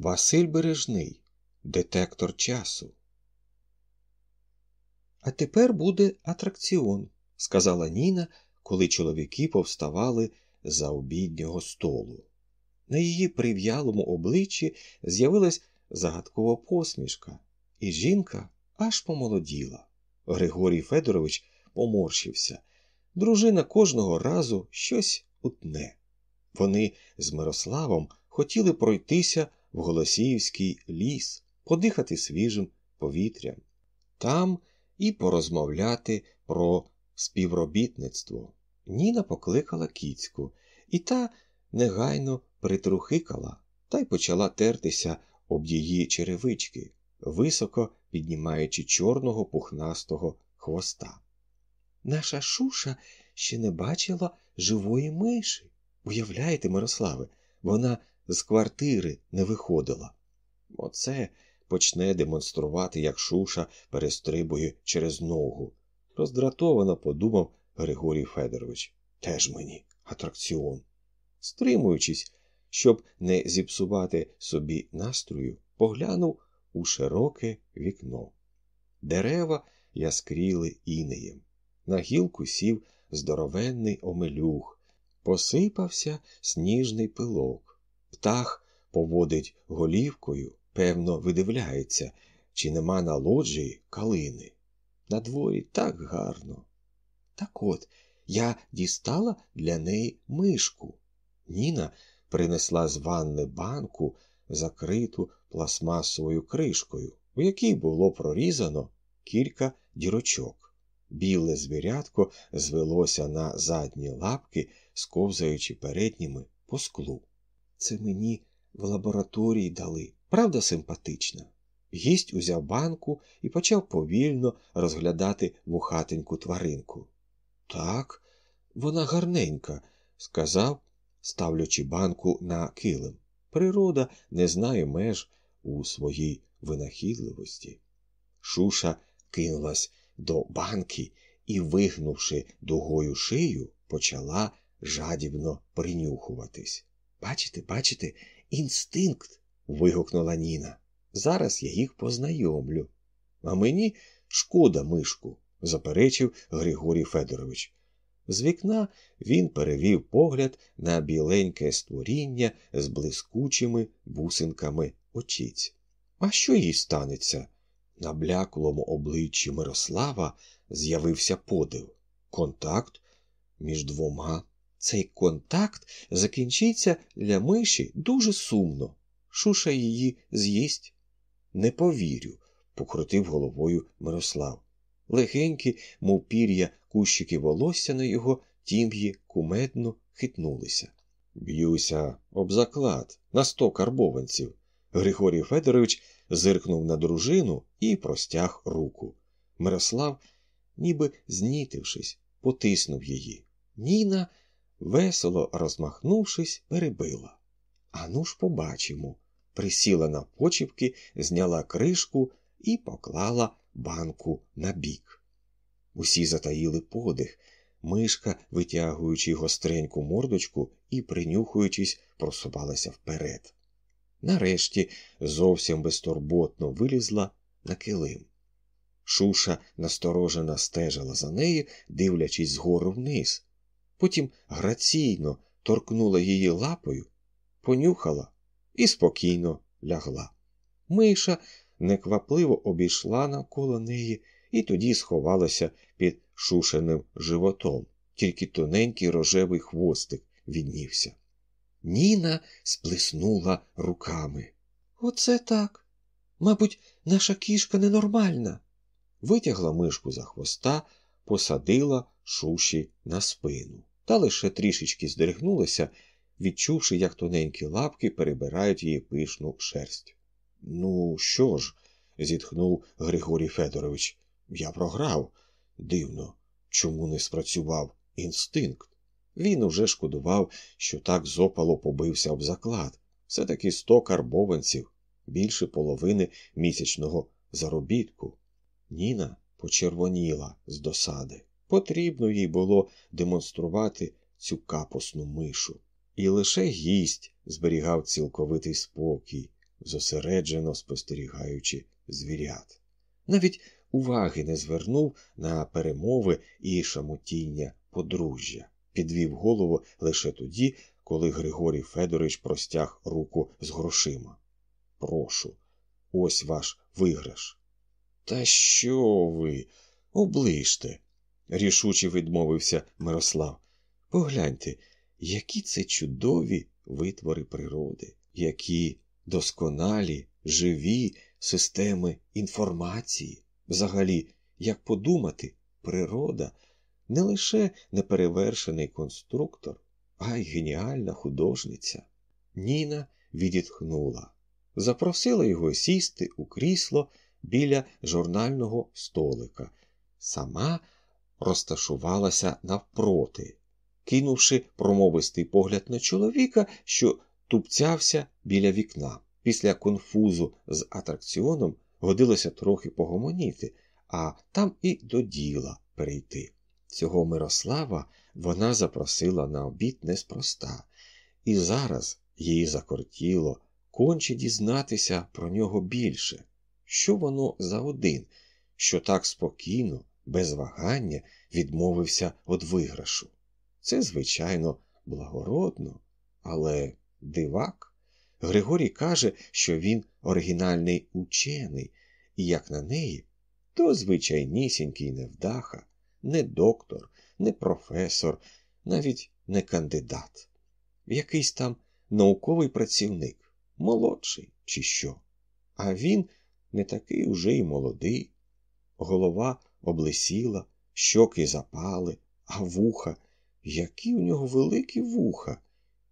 Василь Бережний, детектор часу. А тепер буде атракціон, сказала Ніна, коли чоловіки повставали за обіднього столу. На її прив'ялому обличчі з'явилась загадкова посмішка, і жінка аж помолоділа. Григорій Федорович поморщився. Дружина кожного разу щось утне. Вони з Мирославом хотіли пройтися в Голосіївський ліс, подихати свіжим повітрям, там і порозмовляти про співробітництво. Ніна покликала кіцьку, і та негайно притрухикала та й почала тертися об її черевички, високо піднімаючи чорного пухнастого хвоста. Наша шуша ще не бачила живої миші. Уявляєте, Мирославе, вона з квартири не виходила. Оце почне демонструвати, як шуша перестрибує через ногу. Роздратовано подумав Григорій Федорович. Теж мені атракціон. Стримуючись, щоб не зіпсувати собі настрою, поглянув у широке вікно. Дерева яскріли інеєм. На гілку сів здоровенний омелюх, посипався сніжний пилок. Птах поводить голівкою, певно, видивляється, чи нема на лоджії калини. На дворі так гарно. Так от я дістала для неї мишку. Ніна принесла з ванни банку, закриту пластмасовою кришкою, у якій було прорізано кілька дірочок. Біле звірятко звелося на задні лапки, сковзаючи передніми по склу. Це мені в лабораторії дали, правда, симпатична? Гість узяв банку і почав повільно розглядати вухатеньку тваринку. Так, вона гарненька, сказав, ставлячи банку на килим. Природа не знає меж у своїй винахідливості. Шуша кинулась до банки і, вигнувши дугою шию, почала жадібно принюхуватись. Бачите, бачите, інстинкт. вигукнула Ніна. Зараз я їх познайомлю. А мені шкода мишку, заперечив Григорій Федорович. З вікна він перевів погляд на біленьке створіння з блискучими бусинками очіць. А що їй станеться? На бляклому обличчі Мирослава з'явився подив. Контакт між двома. Цей контакт закінчиться для миші дуже сумно. Шуша її з'їсть. Не повірю, покрутив головою Мирослав. Легенькі, мов пір'я, кущики волосся на його тім'ї кумедно хитнулися. Б'юся об заклад на сто карбованців. Григорій Федорович зиркнув на дружину і простяг руку. Мирослав, ніби знітившись, потиснув її. Ніна, весело розмахнувшись, перебила. Ану ж побачимо. Присіла на почіпки, зняла кришку і поклала банку на бік. Усі затаїли подих. Мишка, витягуючи гостреньку мордочку і, принюхуючись, просувалася вперед. Нарешті зовсім безтурботно вилізла на килим. Шуша насторожено стежила за нею, дивлячись згору вниз. Потім граційно торкнула її лапою, понюхала і спокійно лягла. Миша неквапливо обійшла навколо неї і тоді сховалася під шушеним животом, тільки тоненький рожевий хвостик віднівся. Ніна сплеснула руками. Оце так. Мабуть, наша кішка ненормальна. Витягла мишку за хвоста, посадила шуші на спину, та лише трішечки здригнулася, відчувши, як тоненькі лапки перебирають її пишну шерсть. Ну, що ж, зітхнув Григорій Федорович, я програв. Дивно, чому не спрацював інстинкт. Він уже шкодував, що так зопало побився об заклад. Все таки сто карбованців, більше половини місячного заробітку. Ніна почервоніла з досади. Потрібно їй було демонструвати цю капосну мишу. І лише гість зберігав цілковитий спокій, зосереджено спостерігаючи звірят. Навіть уваги не звернув на перемови і шамотіння подружжя, підвів голову лише тоді, коли Григорій Федорович простяг руку з грошима. Прошу, ось ваш виграш. Та що ви? Оближте, рішуче відмовився Мирослав. Погляньте, які це чудові витвори природи, які досконалі, живі системи інформації. Взагалі, як подумати, природа не лише неперевершений конструктор, а й геніальна художниця. Ніна відітхнула, запросила його сісти у крісло біля журнального столика, сама розташувалася навпроти, кинувши промовистий погляд на чоловіка, що тупцявся біля вікна. Після конфузу з атракціоном годилося трохи погомоніти, а там і до діла перейти. Цього Мирослава вона запросила на обід неспроста, і зараз їй закортіло конче дізнатися про нього більше, що воно за один, що так спокійно, без вагання відмовився від виграшу. Це, звичайно, благородно, але дивак. Григорій каже, що він оригінальний учений, і як на неї, то звичайнісінький невдаха, не доктор, не професор, навіть не кандидат, якийсь там науковий працівник, молодший, чи що. А він не такий уже й молодий. Голова облесіла, щоки запали, а вуха, які у нього великі вуха,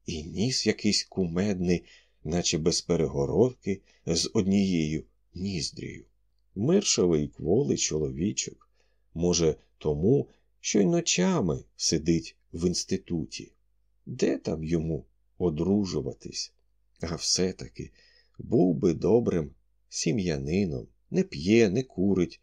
і ніс якийсь кумедний, наче без перегородки, з однією ніздрію. Миршовий кволий чоловічок, може, тому, що й ночами сидить в інституті. Де там йому одружуватись? А все-таки був би добрим сім'янином, не п'є, не курить.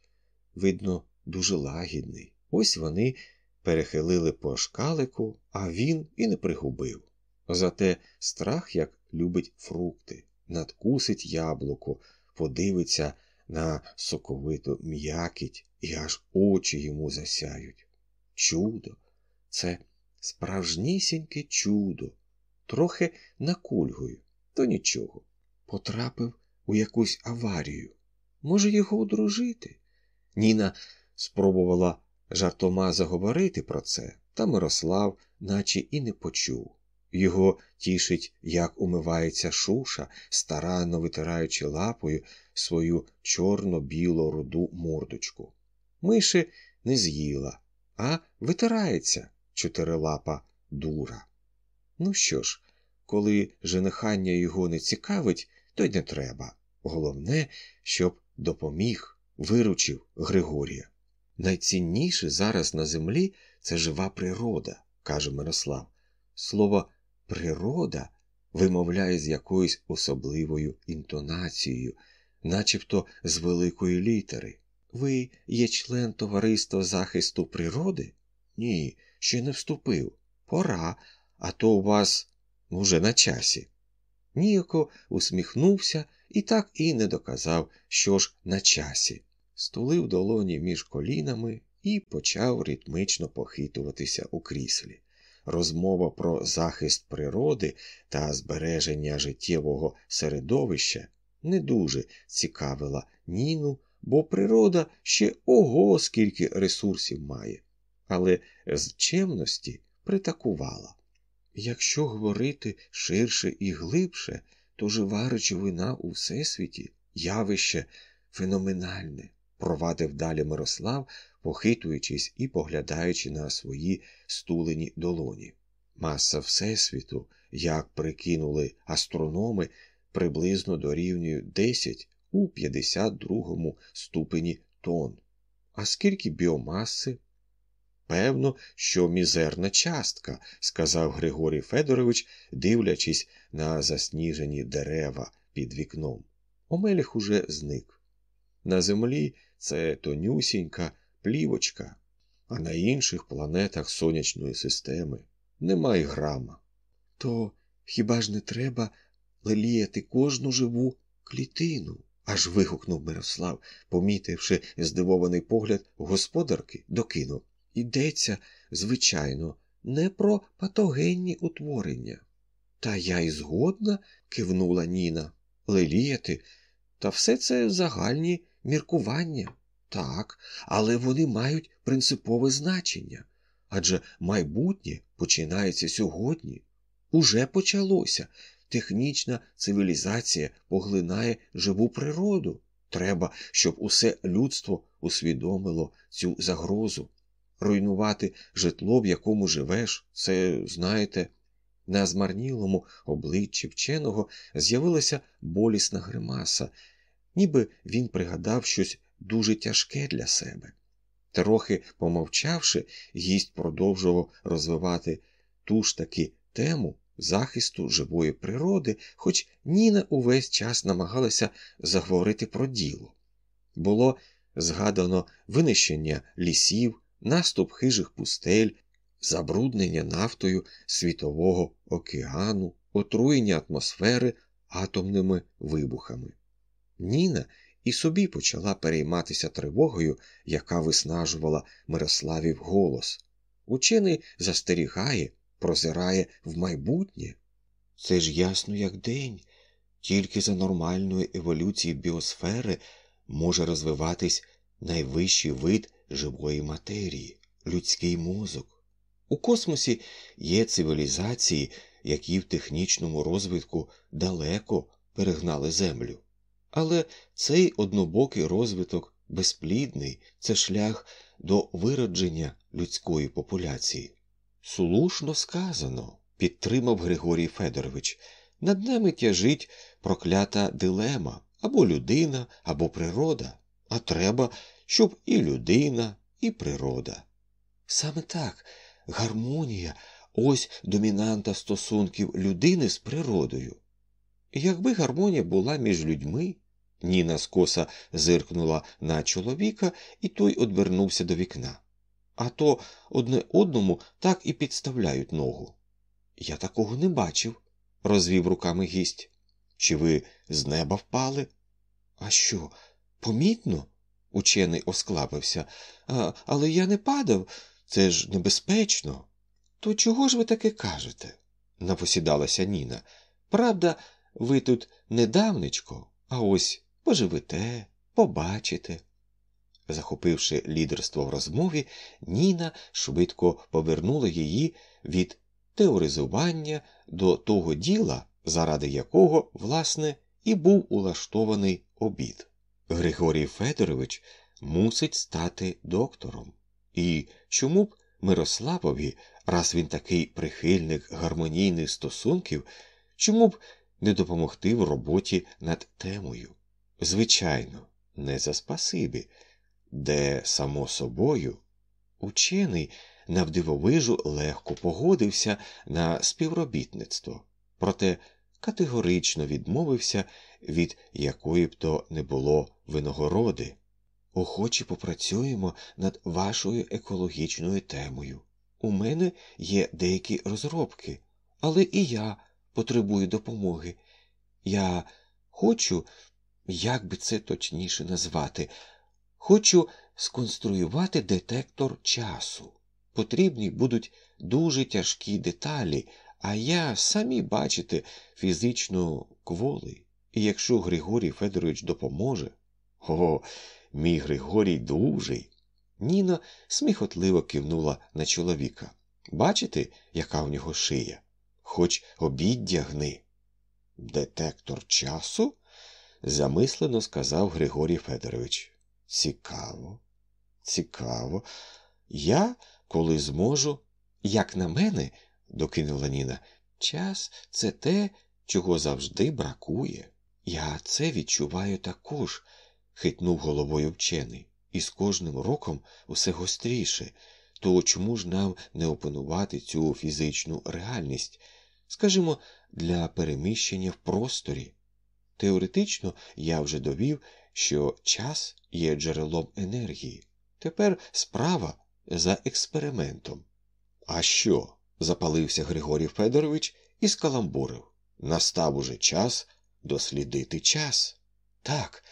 Видно, дуже лагідний. Ось вони перехилили по шкалику, а він і не пригубив. Зате страх як любить фрукти, надкусить яблуко, подивиться на соковиту м'якіть і аж очі йому засяють. Чудо, це справжнісіньке чудо, трохи накульгою, то нічого. Потрапив у якусь аварію. Може, його одружити? Ніна спробувала жартома заговорити про це, та Мирослав, наче і не почув. Його тішить, як умивається шуша, старанно витираючи лапою свою чорно-біло руду мордочку. Миші не з'їла, а витирається чотирилапа дура. Ну що ж, коли женихання його не цікавить, то й не треба. Головне, щоб допоміг, виручив Григорія. Найцінніше зараз на землі це жива природа, каже Мирослав. Слово природа вимовляє з якоюсь особливою інтонацією, начебто з великої літери. Ви є член товариства захисту природи? Ні, ще не вступив. Пора, а то у вас уже на часі. Ніяко усміхнувся і так і не доказав, що ж на часі. Стулив долоні між колінами і почав ритмично похитуватися у кріслі. Розмова про захист природи та збереження життєвого середовища не дуже цікавила Ніну, бо природа ще ого скільки ресурсів має, але з чемності притакувала. Якщо говорити ширше і глибше, то жива речовина у всесвіті явище феноменальне, провадив далі Мирослав, похитуючись і поглядаючи на свої стулені долоні. Маса Всесвіту, як прикинули астрономи, приблизно дорівнює 10 у 52 ступені тонн. А скільки біомаси? Певно, що мізерна частка, сказав Григорій Федорович, дивлячись на засніжені дерева під вікном. Омеліх уже зник. На землі це тонюсінька плівочка, а на інших планетах сонячної системи немає грама. То хіба ж не треба леліяти кожну живу клітину. аж вигукнув Мирослав, помітивши здивований погляд господарки, докинув. Йдеться, звичайно, не про патогенні утворення. Та я й згодна, кивнула Ніна. Леліяти, та все це загальні міркування. Так, але вони мають принципове значення. Адже майбутнє починається сьогодні. Уже почалося. Технічна цивілізація поглинає живу природу. Треба, щоб усе людство усвідомило цю загрозу. Руйнувати житло, в якому живеш, це, знаєте, на змарнілому обличчі вченого з'явилася болісна гримаса, ніби він пригадав щось дуже тяжке для себе. Трохи помовчавши, гість продовжував розвивати ту ж таки тему захисту живої природи, хоч Ніна увесь час намагалася заговорити про діло. Було згадано винищення лісів, наступ хижих пустель, забруднення нафтою світового океану, отруєння атмосфери атомними вибухами. Ніна і собі почала перейматися тривогою, яка виснажувала Мирославів голос. Учений застерігає, прозирає в майбутнє. Це ж ясно, як день, тільки за нормальної еволюції біосфери може розвиватись найвищий вид живої матерії людський мозок. У космосі є цивілізації, які в технічному розвитку далеко перегнали Землю. Але цей однобокий розвиток безплідний це шлях до виродження людської популяції. Слушно сказано, підтримав Григорій Федорович. Над нами тяжить проклята дилема або людина, або природа, а треба, щоб і людина, і природа. Саме так, гармонія ось домінанта стосунків людини з природою. Якби гармонія була між людьми, Ніна скоса зиркнула на чоловіка, і той одвернувся до вікна. А то одне одному так і підставляють ногу. Я такого не бачив, розвів руками гість. Чи ви з неба впали? А що, помітно? Учений осклабився. «А, Але я не падав, це ж небезпечно. То чого ж ви таке кажете? напосідалася Ніна. Правда, ви тут недавнечко, а ось поживете, побачите. Захопивши лідерство в розмові, Ніна швидко повернула її від теоризування до того діла, заради якого, власне, і був улаштований обід. Григорій Федорович мусить стати доктором. І чому б Мирославові, раз він такий прихильник гармонійних стосунків, чому б не допомогти в роботі над темою? Звичайно, не за спасибі, де, само собою, учений навдивовижу легко погодився на співробітництво, проте категорично відмовився від якої б то не було винагороди. Охоче попрацюємо над вашою екологічною темою. У мене є деякі розробки, але і я потребую допомоги. Я хочу, як би це точніше назвати, хочу сконструювати детектор часу. Потрібні будуть дуже тяжкі деталі, а я, самі бачите, фізично кволий. І якщо Григорій Федорович допоможе, о, мій Григорій дужий. Ніна сміхотливо кивнула на чоловіка. Бачите, яка в нього шия? Хоч обіддя гни. Детектор часу? Замислено сказав Григорій Федорович. Цікаво, цікаво. Я, коли зможу, як на мене, докинула Ніна, час це те, чого завжди бракує. Я це відчуваю також, хитнув головою вчений, і з кожним роком усе гостріше, то чому ж нам не опанувати цю фізичну реальність, скажімо, для переміщення в просторі? Теоретично я вже довів, що час є джерелом енергії. Тепер справа за експериментом. А що? запалився Григорій Федорович і скаламбурив. Настав уже час дослідити час. Так,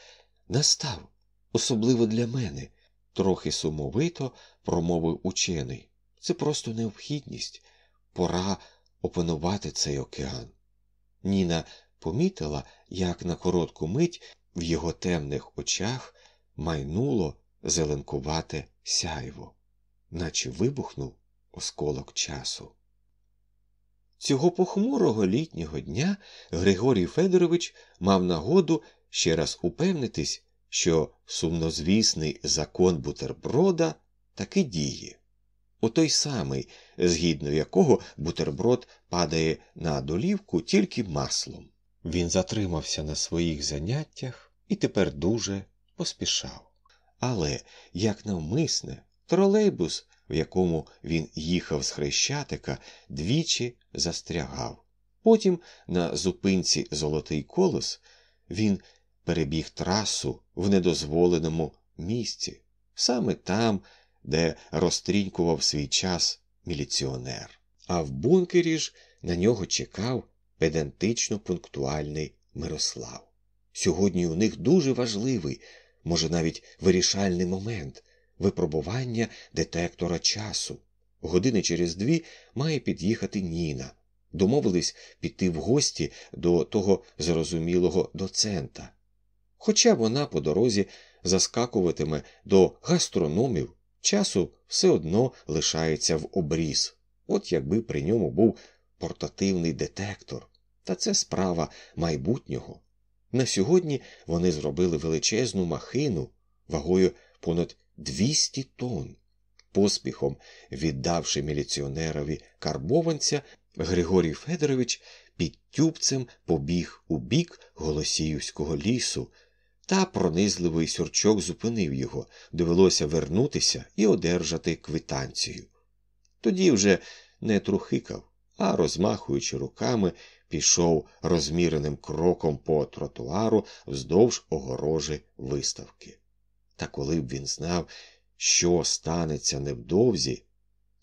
настав, особливо для мене, трохи сумовито промовив учений. Це просто необхідність. Пора опанувати цей океан. Ніна помітила, як на коротку мить в його темних очах майнуло зеленкувате сяйво, наче вибухнув осколок часу. Цього похмурого літнього дня Григорій Федорович мав нагоду ще раз упевнитись, що сумнозвісний закон бутерброда таки діє. У той самий, згідно якого бутерброд падає на долівку тільки маслом. Він затримався на своїх заняттях і тепер дуже поспішав. Але, як навмисне, тролейбус, в якому він їхав з хрещатика, двічі застрягав. Потім на зупинці Золотий колос він перебіг трасу в недозволеному місці, саме там, де розтрінькував свій час міліціонер. А в бункері ж на нього чекав педантично пунктуальний Мирослав. Сьогодні у них дуже важливий, може навіть вирішальний момент випробування детектора часу. Години через дві має під'їхати Ніна. Домовились піти в гості до того зрозумілого доцента. Хоча вона по дорозі заскакуватиме до гастрономів, часу все одно лишається в обріз. От якби при ньому був портативний детектор, та це справа майбутнього. На сьогодні вони зробили величезну махину вагою понад 200 тонн. Поспіхом, віддавши міліціонерові карбованця, Григорій Федорович під тюбцем побіг у бік Голосіївського лісу, та пронизливий сюрчок зупинив його, довелося вернутися і одержати квитанцію. Тоді вже не трухикав, а, розмахуючи руками, пішов розміреним кроком по тротуару вздовж огорожі виставки. Та коли б він знав, що станеться невдовзі,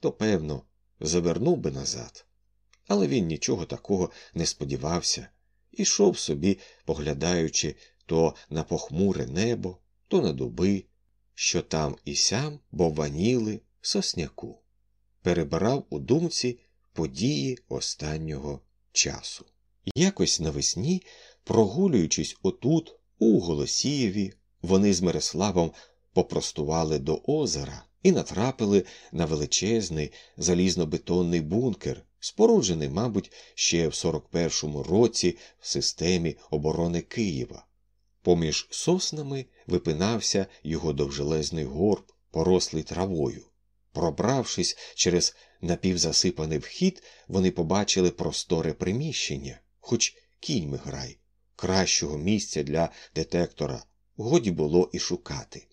то, певно, завернув би назад. Але він нічого такого не сподівався, ішов собі, поглядаючи то на похмуре небо, то на дуби, що там і сям бовваніли сосняку, перебирав у думці події останнього часу. Якось навесні, прогулюючись отут, у Голосієві, вони з Мирославом попростували до озера і натрапили на величезний залізнобетонний бункер, споруджений, мабуть, ще в 41-му році в системі оборони Києва. Поміж соснами випинався його довжелезний горб, порослий травою. Пробравшись через напівзасипаний вхід, вони побачили просторе приміщення, хоч кіньми грай, кращого місця для детектора годі було і шукати.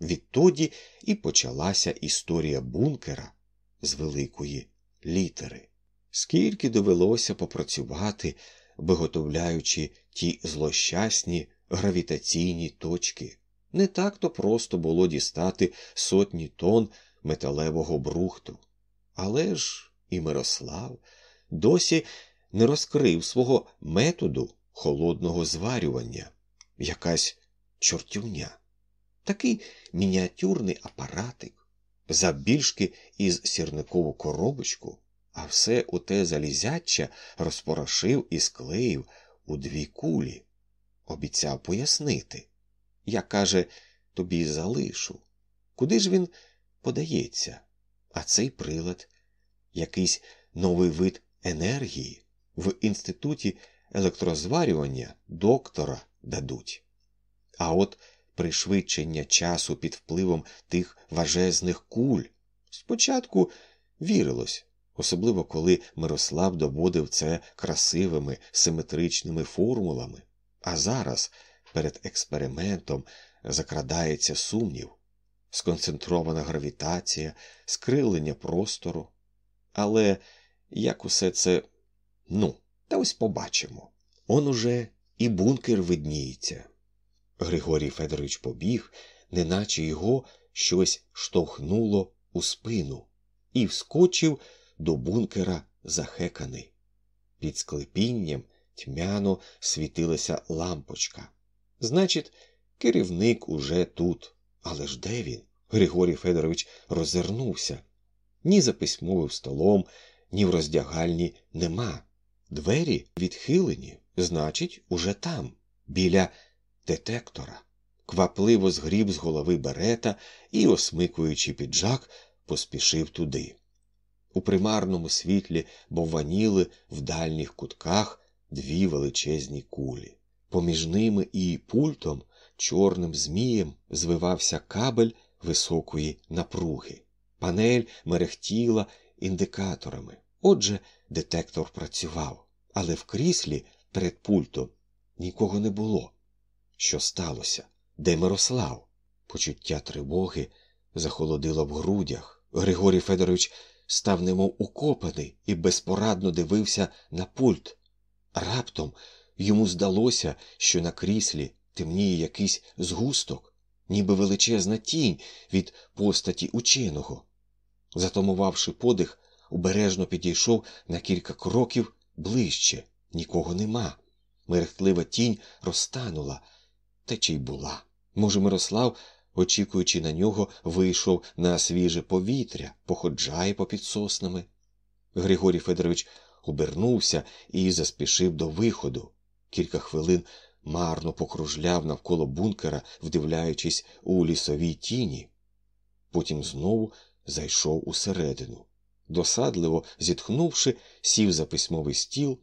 Відтоді і почалася історія бункера з великої літери. Скільки довелося попрацювати, виготовляючи ті злощасні гравітаційні точки. Не так то просто було дістати сотні тонн металевого брухту. Але ж і Мирослав досі не розкрив свого методу холодного зварювання, якась чортівня. Такий мініатюрний апаратик, забільшки із сірникову коробочку, а все у те залізяча розпорошив і склеїв у дві кулі. Обіцяв пояснити. Я, каже, тобі залишу. Куди ж він подається? А цей прилад якийсь новий вид енергії в інституті електрозварювання доктора дадуть. А от пришвидшення часу під впливом тих важезних куль спочатку вірилось, особливо коли Мирослав доводив це красивими симетричними формулами. А зараз перед експериментом закрадається сумнів, сконцентрована гравітація, скривлення простору. Але як усе це, ну, та ось побачимо. Он уже і бункер видніється. Григорій Федорович побіг, неначе його щось штовхнуло у спину, і вскочив до бункера захеканий. Під склепінням тьмяно світилася лампочка. Значить, керівник уже тут. Але ж де він? Григорій Федорович розвернувся. Ні за письмовим столом, ні в роздягальні нема. Двері відхилені, значить, уже там, біля детектора. Квапливо згріб з голови берета і, осмикуючи піджак, поспішив туди. У примарному світлі бовваніли в дальніх кутках дві величезні кулі. Поміж ними і пультом чорним змієм звивався кабель високої напруги. Панель мерехтіла індикаторами. Отже, детектор працював, але в кріслі перед пультом нікого не було. Що сталося? Де Мирослав? Почуття тривоги захолодило в грудях. Григорій Федорович став немов укопаний і безпорадно дивився на пульт. Раптом йому здалося, що на кріслі темніє якийсь згусток, ніби величезна тінь від постаті ученого. Затомувавши подих, обережно підійшов на кілька кроків ближче. Нікого нема. Мерехтлива тінь розтанула, та чи й була. Може, Мирослав, очікуючи на нього, вийшов на свіже повітря, походжає попід соснами. Григорій Федорович обернувся і заспішив до виходу. Кілька хвилин марно покружляв навколо бункера, вдивляючись у лісовій тіні. Потім знову зайшов усередину. Досадливо зітхнувши, сів за письмовий стіл,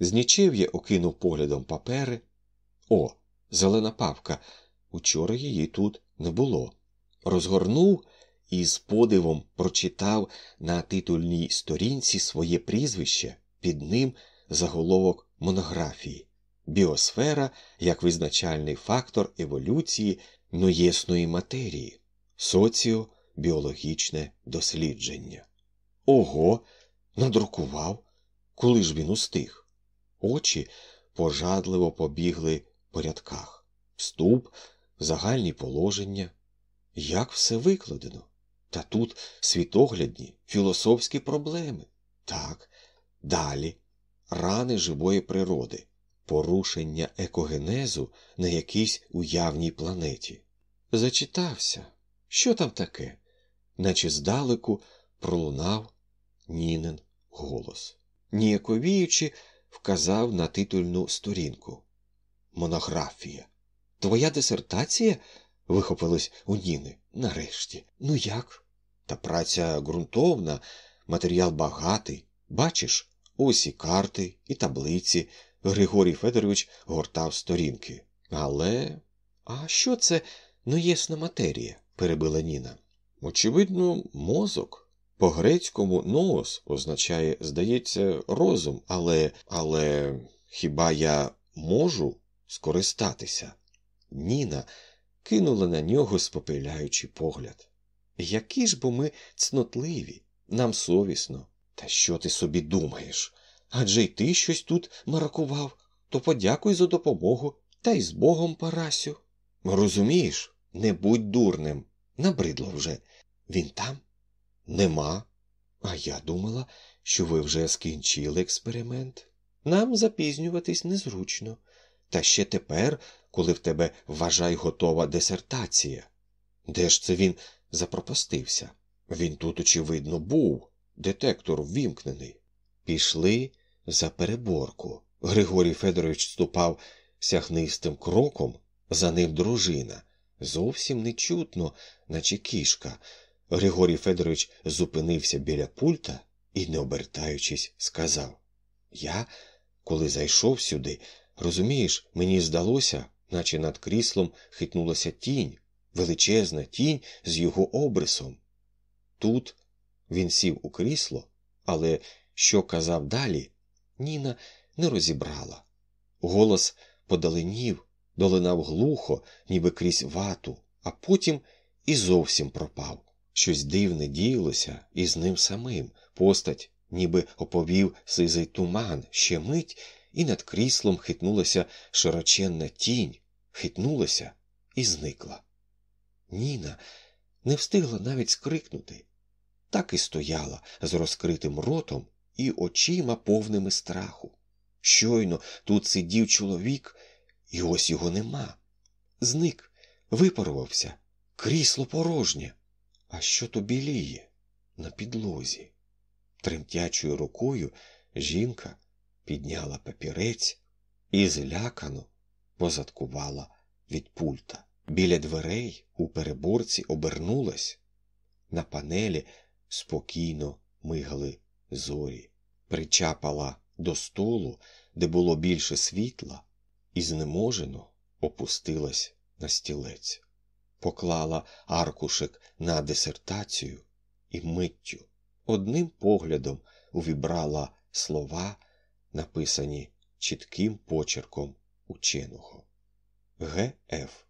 з нічев'я окинув поглядом папери. О, зелена папка. Учора її тут не було. Розгорнув і з подивом прочитав на титульній сторінці своє прізвище, під ним заголовок монографії Біосфера як визначальний фактор еволюції ноєсної матерії, соціобіологічне дослідження. Ого, надрукував, коли ж він устиг. Очі пожадливо побігли по рядках. Вступ, загальні положення. Як все викладено? Та тут світоглядні, філософські проблеми. Так, далі рани живої природи, порушення екогенезу на якійсь уявній планеті. Зачитався. Що там таке? Наче здалеку пролунав Нінен голос. Ніяковіючи, вказав на титульну сторінку. Монографія. Твоя дисертація? вихопилось у Ніни. Нарешті. Ну як? Та праця ґрунтовна, матеріал багатий. Бачиш, ось і карти, і таблиці. Григорій Федорович гортав сторінки. Але. А що це ноєсна матерія? перебила Ніна. Очевидно, мозок. По грецькому ноос означає, здається, розум, але але хіба я можу скористатися? Ніна кинула на нього спопиляючий погляд. Які ж бо ми цнотливі, нам совісно. Та що ти собі думаєш? Адже й ти щось тут маракував, то подякуй за допомогу та й з Богом, Парасю. Розумієш, не будь дурним. Набридло вже. Він там? Нема. А я думала, що ви вже скінчили експеримент. Нам запізнюватись незручно. Та ще тепер, коли в тебе вважай готова дисертація. Де ж це він запропастився? Він тут, очевидно, був. Детектор ввімкнений. Пішли за переборку. Григорій Федорович ступав сягнистим кроком, за ним дружина. Зовсім нечутно, наче кішка. Григорій Федорович зупинився біля пульта і, не обертаючись, сказав Я, коли зайшов сюди, розумієш, мені здалося, наче над кріслом хитнулася тінь, величезна тінь з його обрисом. Тут він сів у крісло, але що казав далі, Ніна не розібрала. Голос подаленів, долинав глухо, ніби крізь вату, а потім і зовсім пропав. Щось дивне діялося і з ним самим. Постать, ніби оповів сизий туман, ще мить, і над кріслом хитнулася широченна тінь, хитнулася і зникла. Ніна не встигла навіть скрикнути. Так і стояла з розкритим ротом і очима повними страху. Щойно тут сидів чоловік, і ось його нема. Зник, випарувався, крісло порожнє. А що то біліє на підлозі? Тремтячою рукою жінка підняла папірець і злякано позадкувала від пульта. Біля дверей у переборці обернулась. На панелі спокійно мигали зорі, причапала до столу, де було більше світла, і знеможено опустилась на стілець, поклала аркушик на дисертацію і миттю одним поглядом увібрала слова, написані чітким почерком ученого. Г.Ф.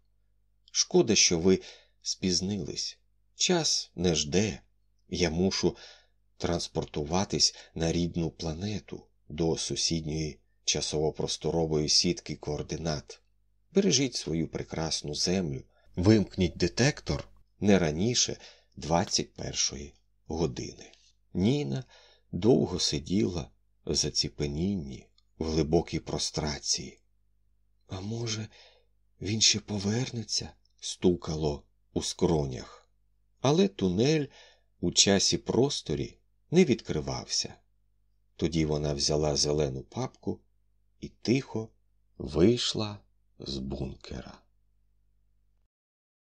Шкода, що ви спізнились. Час не жде. Я мушу транспортуватись на рідну планету до сусідньої часово-просторової сітки координат. Бережіть свою прекрасну землю, вимкніть детектор не раніше 21-ї години. Ніна довго сиділа в заціпенінні, в глибокій прострації. А може, він ще повернеться? стукало у скронях. Але тунель у часі просторі не відкривався. Тоді вона взяла зелену папку і тихо вийшла з бункера.